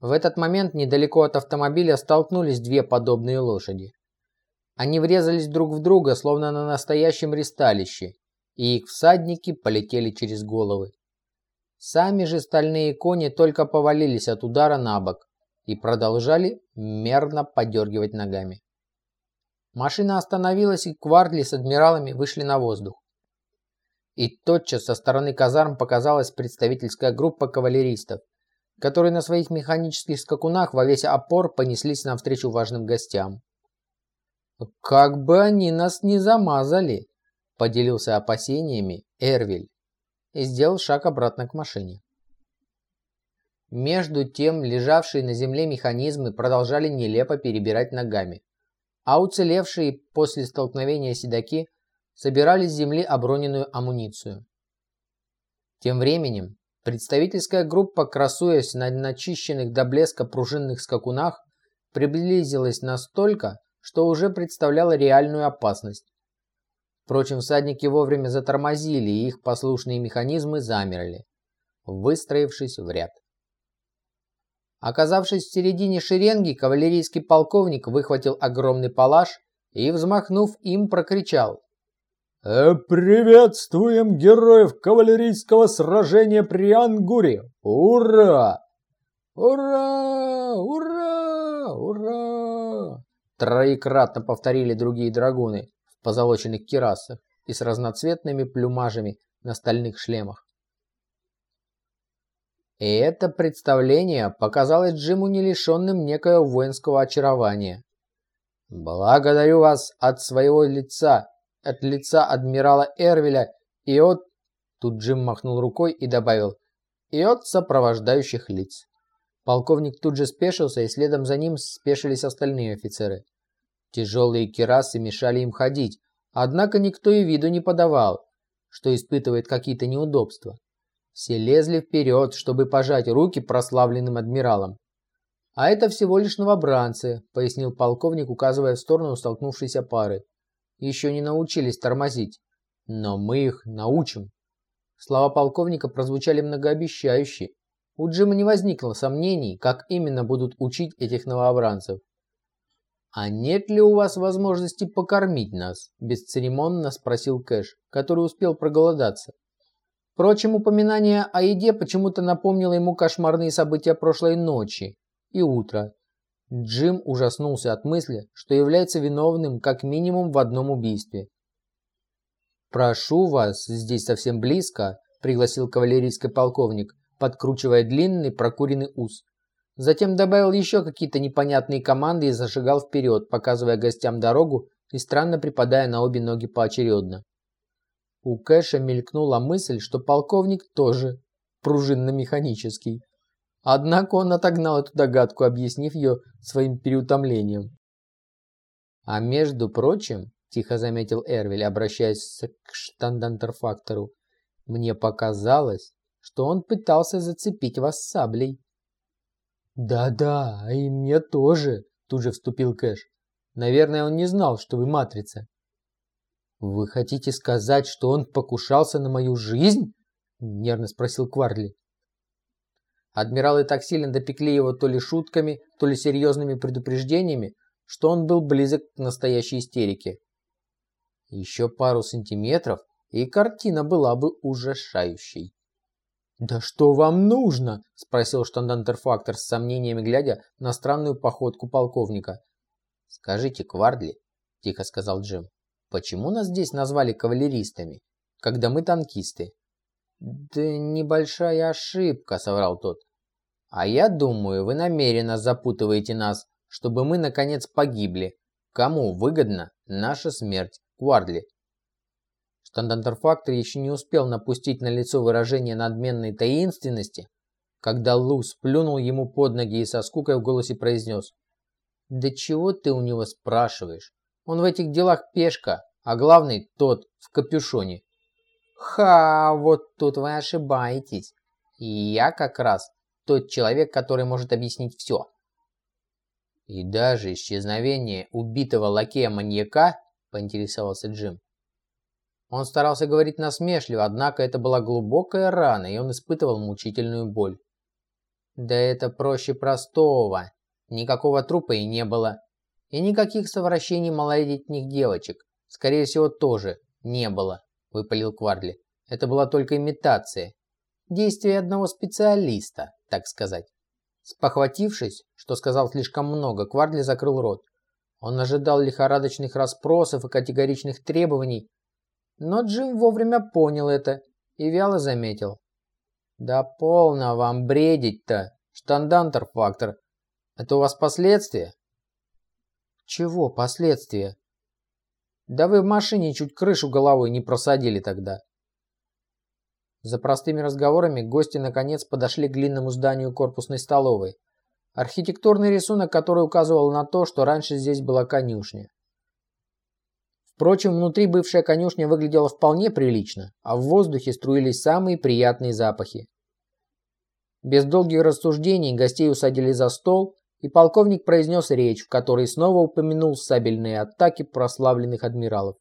В этот момент недалеко от автомобиля столкнулись две подобные лошади. Они врезались друг в друга, словно на настоящем ристалище, и их всадники полетели через головы. Сами же стальные кони только повалились от удара на бок и продолжали мерно подергивать ногами. Машина остановилась, и Квардли с адмиралами вышли на воздух. И тотчас со стороны казарм показалась представительская группа кавалеристов, которые на своих механических скакунах во весь опор понеслись навстречу важным гостям. «Как бы они нас не замазали!» – поделился опасениями Эрвиль и сделал шаг обратно к машине. Между тем, лежавшие на земле механизмы продолжали нелепо перебирать ногами, а уцелевшие после столкновения седаки собирали с земли оброненную амуницию. Тем временем, представительская группа, красуясь на начищенных до блеска пружинных скакунах, приблизилась настолько, что уже представляла реальную опасность. Впрочем, всадники вовремя затормозили, и их послушные механизмы замерли, выстроившись в ряд. Оказавшись в середине шеренги, кавалерийский полковник выхватил огромный палаш и, взмахнув им, прокричал. «Э, «Приветствуем героев кавалерийского сражения при Ангуре! Ура! Ура! Ура! Ура!» Троекратно повторили другие драгуны в позолоченных кирасах и с разноцветными плюмажами на стальных шлемах. И это представление показалось Джиму не лишенным некоего воинского очарования. «Благодарю вас от своего лица, от лица адмирала Эрвеля и от...» Тут Джим махнул рукой и добавил «и от сопровождающих лиц». Полковник тут же спешился, и следом за ним спешились остальные офицеры. Тяжелые керасы мешали им ходить, однако никто и виду не подавал, что испытывает какие-то неудобства. Все лезли вперед, чтобы пожать руки прославленным адмиралам. «А это всего лишь новобранцы», — пояснил полковник, указывая в сторону столкнувшейся пары. «Еще не научились тормозить. Но мы их научим». Слова полковника прозвучали многообещающе, у Джима не возникло сомнений, как именно будут учить этих новобранцев. «А нет ли у вас возможности покормить нас?» – бесцеремонно спросил Кэш, который успел проголодаться. Впрочем, упоминание о еде почему-то напомнило ему кошмарные события прошлой ночи и утра. Джим ужаснулся от мысли, что является виновным как минимум в одном убийстве. «Прошу вас, здесь совсем близко», – пригласил кавалерийский полковник – подкручивая длинный прокуренный ус. Затем добавил еще какие-то непонятные команды и зашагал вперед, показывая гостям дорогу и странно припадая на обе ноги поочередно. У Кэша мелькнула мысль, что полковник тоже пружинно-механический. Однако он отогнал эту догадку, объяснив ее своим переутомлением. «А между прочим», – тихо заметил Эрвель, обращаясь к штандантерфактору, – «мне показалось, что он пытался зацепить вас саблей. «Да-да, и мне тоже», – тут же вступил Кэш. «Наверное, он не знал, что вы матрица». «Вы хотите сказать, что он покушался на мою жизнь?» – нервно спросил Кварли. Адмиралы так сильно допекли его то ли шутками, то ли серьезными предупреждениями, что он был близок к настоящей истерике. Еще пару сантиметров, и картина была бы ужасающей. «Да что вам нужно?» – спросил штандантерфактор с сомнениями, глядя на странную походку полковника. «Скажите, Квардли», – тихо сказал Джим, – «почему нас здесь назвали кавалеристами, когда мы танкисты?» «Да небольшая ошибка», – соврал тот. «А я думаю, вы намеренно запутываете нас, чтобы мы, наконец, погибли. Кому выгодна наша смерть, Квардли?» Штандантерфактор еще не успел напустить на лицо выражение надменной таинственности, когда Лу сплюнул ему под ноги и со скукой в голосе произнес. «Да чего ты у него спрашиваешь? Он в этих делах пешка, а главный тот в капюшоне». «Ха, вот тут вы ошибаетесь. Я как раз тот человек, который может объяснить все». «И даже исчезновение убитого лакея-маньяка?» – поинтересовался Джим. Он старался говорить насмешливо, однако это была глубокая рана, и он испытывал мучительную боль. Да это проще простого. Никакого трупа и не было. И никаких совращений малолетних девочек. Скорее всего, тоже не было, выпалил Кварли. Это была только имитация. Действие одного специалиста, так сказать. Спохватившись, что сказал слишком много, Кварли закрыл рот. Он ожидал лихорадочных расспросов и категоричных требований, но Джим вовремя понял это и вяло заметил. «Да полно вам бредить-то, штандантер-фактор. Это у вас последствия?» «Чего последствия?» «Да вы в машине чуть крышу головой не просадили тогда». За простыми разговорами гости наконец подошли к длинному зданию корпусной столовой. Архитектурный рисунок, который указывал на то, что раньше здесь была конюшня. Впрочем, внутри бывшая конюшня выглядела вполне прилично, а в воздухе струились самые приятные запахи. Без долгих рассуждений гостей усадили за стол, и полковник произнес речь, в которой снова упомянул сабельные атаки прославленных адмиралов.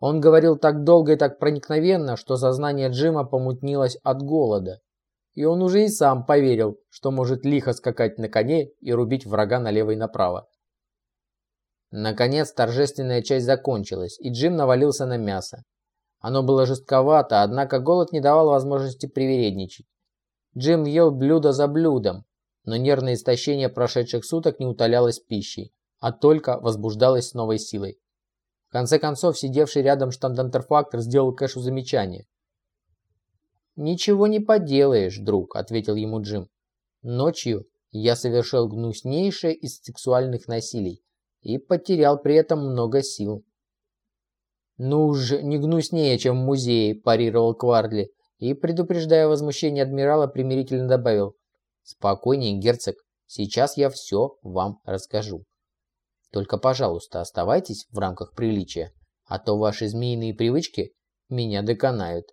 Он говорил так долго и так проникновенно, что сознание Джима помутнилось от голода и он уже и сам поверил, что может лихо скакать на коне и рубить врага налево и направо. Наконец торжественная часть закончилась, и Джим навалился на мясо. Оно было жестковато, однако голод не давал возможности привередничать. Джим ел блюдо за блюдом, но нервное истощение прошедших суток не утолялось пищей, а только возбуждалось с новой силой. В конце концов, сидевший рядом штандантерфактор сделал Кэшу замечание. «Ничего не поделаешь, друг», — ответил ему Джим. «Ночью я совершил гнуснейшее из сексуальных насилий и потерял при этом много сил». «Ну уж не гнуснее, чем в музее», – парировал Квардли и, предупреждая возмущение адмирала, примирительно добавил. «Спокойнее, герцог, сейчас я все вам расскажу. Только, пожалуйста, оставайтесь в рамках приличия, а то ваши змеиные привычки меня доконают».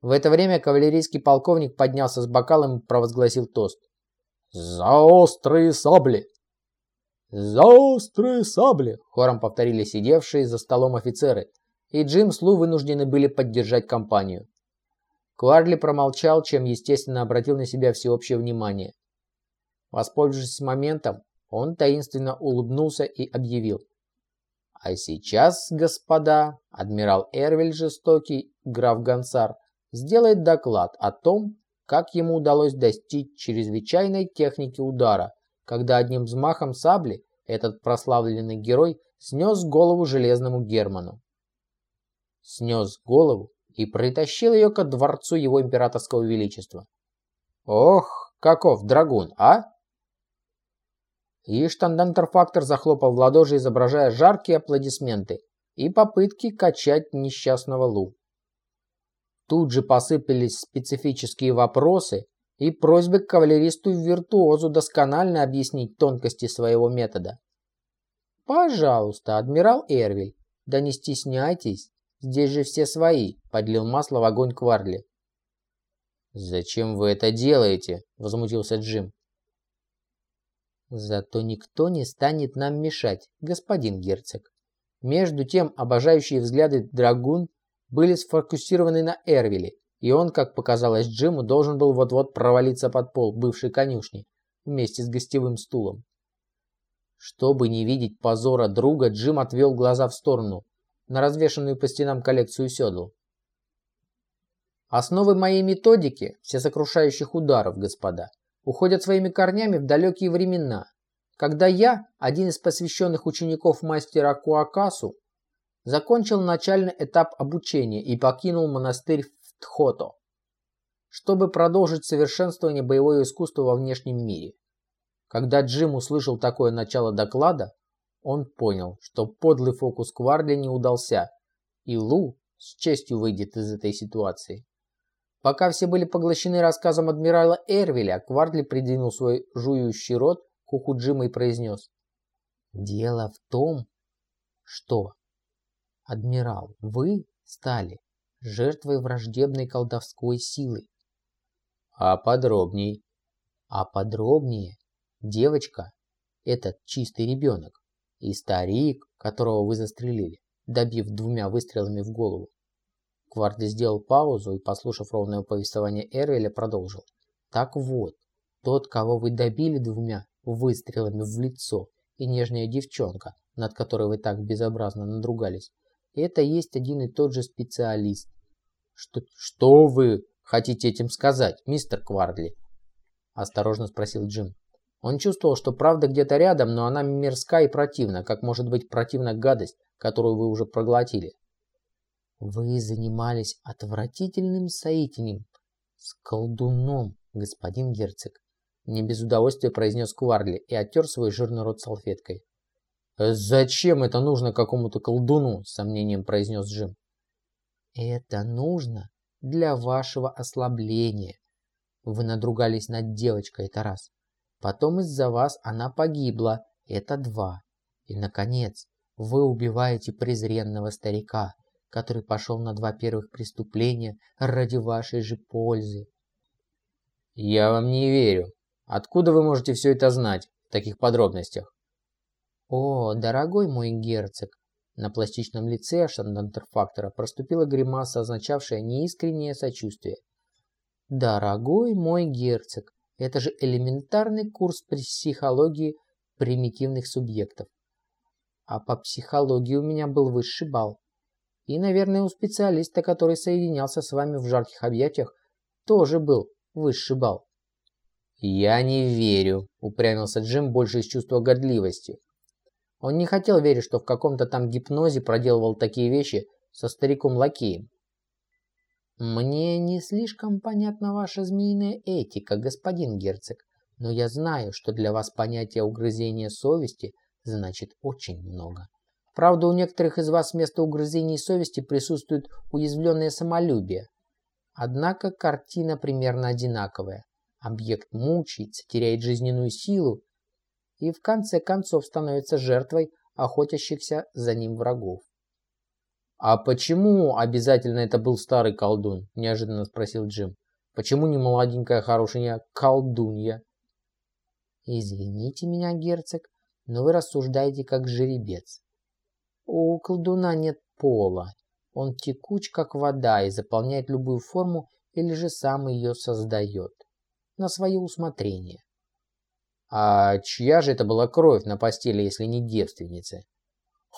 В это время кавалерийский полковник поднялся с бокалом и провозгласил тост. «За острые сабли!» «За острые сабли!» – хором повторили сидевшие за столом офицеры, и Джим с Лу вынуждены были поддержать компанию. Кварли промолчал, чем, естественно, обратил на себя всеобщее внимание. Воспользовавшись моментом, он таинственно улыбнулся и объявил. «А сейчас, господа, адмирал Эрвель Жестокий, граф Гонсар, сделает доклад о том, как ему удалось достичь чрезвычайной техники удара, когда одним взмахом сабли этот прославленный герой снес голову железному Герману. Снес голову и притащил ее ко дворцу его императорского величества. Ох, каков драгун, а? И штандантерфактор захлопал в ладоши, изображая жаркие аплодисменты и попытки качать несчастного Лу. Тут же посыпались специфические вопросы и просьбы к кавалеристу-виртуозу досконально объяснить тонкости своего метода. «Пожалуйста, адмирал Эрвиль, да не стесняйтесь, здесь же все свои», – подлил масло в огонь Кварли. «Зачем вы это делаете?» – возмутился Джим. «Зато никто не станет нам мешать, господин герцог». Между тем, обожающие взгляды драгун были сфокусированы на Эрвиле, и он, как показалось Джиму, должен был вот-вот провалиться под пол бывшей конюшни вместе с гостевым стулом. Чтобы не видеть позора друга, Джим отвел глаза в сторону, на развешанную по стенам коллекцию седл. Основы моей методики, всесокрушающих ударов, господа, уходят своими корнями в далекие времена, когда я, один из посвященных учеников мастера Куакасу, закончил начальный этап обучения и покинул монастырь в Тхото, чтобы продолжить совершенствование боевого искусства во внешнем мире. Когда Джим услышал такое начало доклада, он понял, что подлый фокус Кварли не удался, и Лу с честью выйдет из этой ситуации. Пока все были поглощены рассказом адмирала Эрвеля, Квардли придвинул свой жующий рот к уху Джима и произнес. «Дело в том, что адмирал, вы стали жертвой враждебной колдовской силы. А подробней? А подробнее, девочка, этот чистый ребенок, и старик, которого вы застрелили, добив двумя выстрелами в голову. Кварди сделал паузу и, послушав ровное повествование Эрвеля, продолжил. Так вот, Тот, кого вы добили двумя выстрелами в лицо, и нежная девчонка, над которой вы так безобразно надругались, это есть один и тот же специалист. Что, что вы хотите этим сказать, мистер Квардли? Осторожно спросил Джим. Он чувствовал, что правда где-то рядом, но она мерзка и противна, как может быть противна гадость, которую вы уже проглотили. Вы занимались отвратительным соитием с колдуном, господин герцог. Не без удовольствия произнес Кварли и оттер свой жирный рот салфеткой. «Зачем это нужно какому-то колдуну?» – с сомнением произнес Джим. «Это нужно для вашего ослабления. Вы надругались над девочкой, это раз. Потом из-за вас она погибла, это два. И, наконец, вы убиваете презренного старика, который пошел на два первых преступления ради вашей же пользы. Я вам не верю. Откуда вы можете все это знать в таких подробностях? О, дорогой мой герцог, на пластичном лице штандантерфактора проступила гримаса, означавшая неискреннее сочувствие. Дорогой мой герцог, это же элементарный курс психологии примитивных субъектов. А по психологии у меня был высший балл. И, наверное, у специалиста, который соединялся с вами в жарких объятиях, тоже был высший балл. «Я не верю», — упрямился Джим больше из чувства годливости. Он не хотел верить, что в каком-то там гипнозе проделывал такие вещи со стариком-лакеем. «Мне не слишком понятна ваша змеиная этика, господин герцог, но я знаю, что для вас понятие угрызения совести значит очень много. Правда, у некоторых из вас вместо угрызений совести присутствует уязвленное самолюбие. Однако картина примерно одинаковая. Объект мучается, теряет жизненную силу и в конце концов становится жертвой охотящихся за ним врагов. «А почему обязательно это был старый колдун?» – неожиданно спросил Джим. «Почему не молоденькая хорошая колдунья?» «Извините меня, герцог, но вы рассуждаете как жеребец. У колдуна нет пола. Он текуч, как вода, и заполняет любую форму или же сам ее создает. На свое усмотрение. А чья же это была кровь на постели, если не девственницы?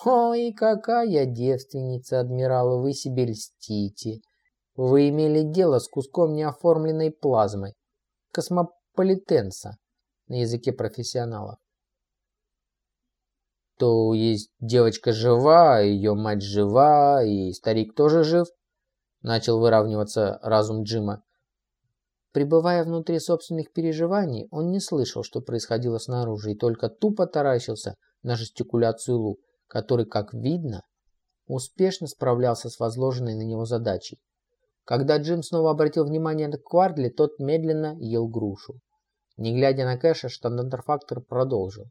Ой, какая девственница, адмирал, вы себе льстите. Вы имели дело с куском неоформленной плазмы, космополитенса на языке профессионалов то есть девочка жива, ее мать жива, и старик тоже жив?» Начал выравниваться разум Джима. Пребывая внутри собственных переживаний, он не слышал, что происходило снаружи, и только тупо таращился на жестикуляцию Лу, который, как видно, успешно справлялся с возложенной на него задачей. Когда Джим снова обратил внимание на Квардли, тот медленно ел грушу. Не глядя на Кэша, штандарфактор продолжил.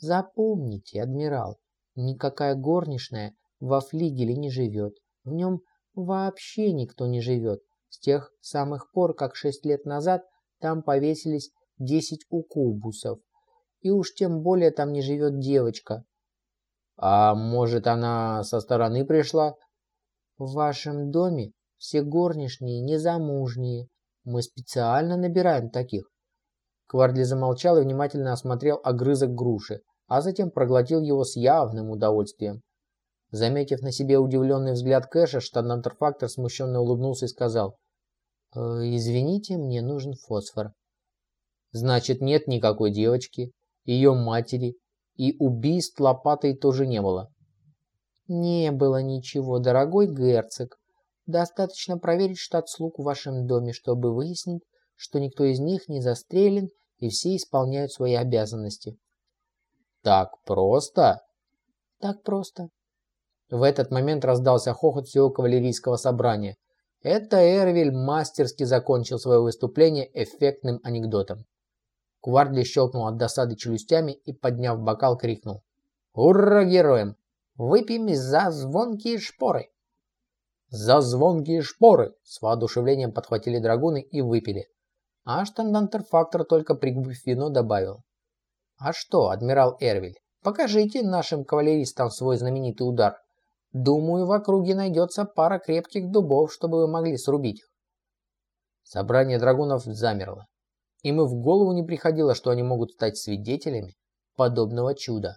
Запомните, адмирал, никакая горничная во флигеле не живет. В нем вообще никто не живет. С тех самых пор, как шесть лет назад там повесились десять укубусов. И уж тем более там не живет девочка. А может, она со стороны пришла? В вашем доме все горничные незамужние. Мы специально набираем таких. Квардли замолчал и внимательно осмотрел огрызок груши а затем проглотил его с явным удовольствием. Заметив на себе удивленный взгляд Кэша, штандантерфактор смущенно улыбнулся и сказал, «Э, «Извините, мне нужен фосфор». «Значит, нет никакой девочки, ее матери, и убийств лопатой тоже не было». «Не было ничего, дорогой герцог. Достаточно проверить штат слуг в вашем доме, чтобы выяснить, что никто из них не застрелен и все исполняют свои обязанности». Так просто? Так просто. В этот момент раздался хохот всего кавалерийского собрания. Это Эрвиль мастерски закончил свое выступление эффектным анекдотом. Квардли щелкнул от досады челюстями и, подняв бокал, крикнул. «Ура героям! Выпьем за звонкие шпоры!» «За звонкие шпоры!» С воодушевлением подхватили драгуны и выпили. А штандантерфактор только пригубив вино добавил. А что, адмирал Эрвиль, покажите нашим кавалеристам свой знаменитый удар. Думаю, в округе найдется пара крепких дубов, чтобы вы могли срубить их. Собрание драгунов замерло. Им и в голову не приходило, что они могут стать свидетелями подобного чуда.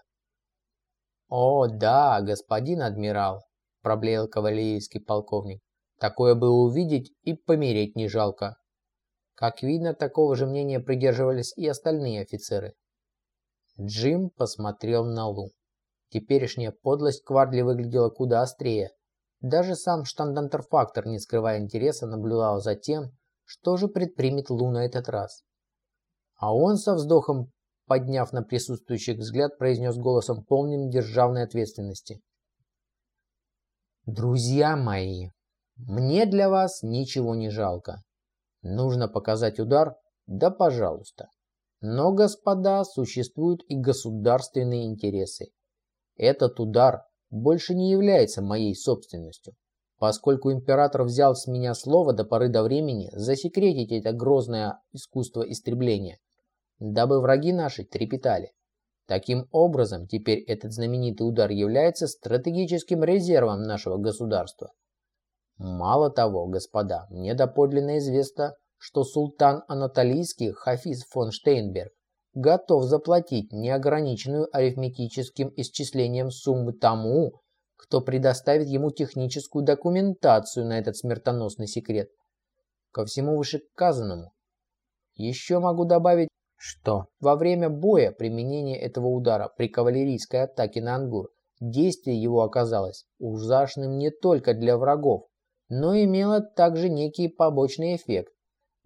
«О, да, господин адмирал», – проблеял кавалерийский полковник. «Такое было увидеть и помереть не жалко». Как видно, такого же мнения придерживались и остальные офицеры. Джим посмотрел на Лу. Теперешняя подлость Квардли выглядела куда острее. Даже сам штандантерфактор, не скрывая интереса, наблюдал за тем, что же предпримет Лу на этот раз. А он со вздохом, подняв на присутствующих взгляд, произнес голосом полным державной ответственности. «Друзья мои, мне для вас ничего не жалко. Нужно показать удар? Да пожалуйста. Но, господа, существуют и государственные интересы. Этот удар больше не является моей собственностью, поскольку император взял с меня слово до поры до времени засекретить это грозное искусство истребления, дабы враги наши трепетали. Таким образом, теперь этот знаменитый удар является стратегическим резервом нашего государства. Мало того, господа, мне доподлинно известно, что султан Анатолийский Хафиз фон Штейнберг готов заплатить неограниченную арифметическим исчислением суммы тому, кто предоставит ему техническую документацию на этот смертоносный секрет. Ко всему вышеказанному, еще могу добавить, что во время боя применения этого удара при кавалерийской атаке на Ангур действие его оказалось ужасным не только для врагов, но имело также некий побочный эффект,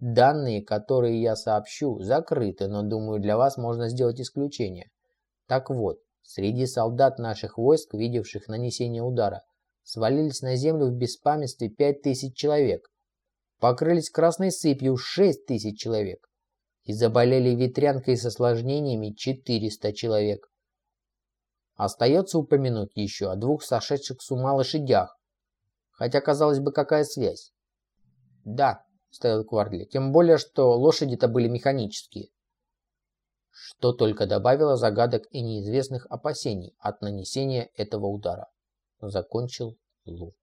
Данные, которые я сообщу, закрыты, но думаю, для вас можно сделать исключение. Так вот, среди солдат наших войск, видевших нанесение удара, свалились на землю в беспамятстве 5000 человек, покрылись красной сыпью 6000 человек и заболели ветрянкой с осложнениями 400 человек. Остается упомянуть еще о двух сошедших с ума лошадях, хотя, казалось бы, какая связь? Да, – ставил Кварли. «Тем более, что лошади-то были механические». Что только добавило загадок и неизвестных опасений от нанесения этого удара. Закончил Лу.